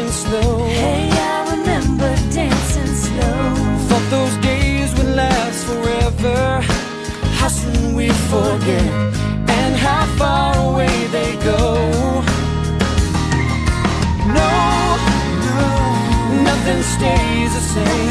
dancing slow. Hey, I remember dancing slow. Thought those days would last forever. How soon we forget, and how far away they go. No, no, nothing stays the same.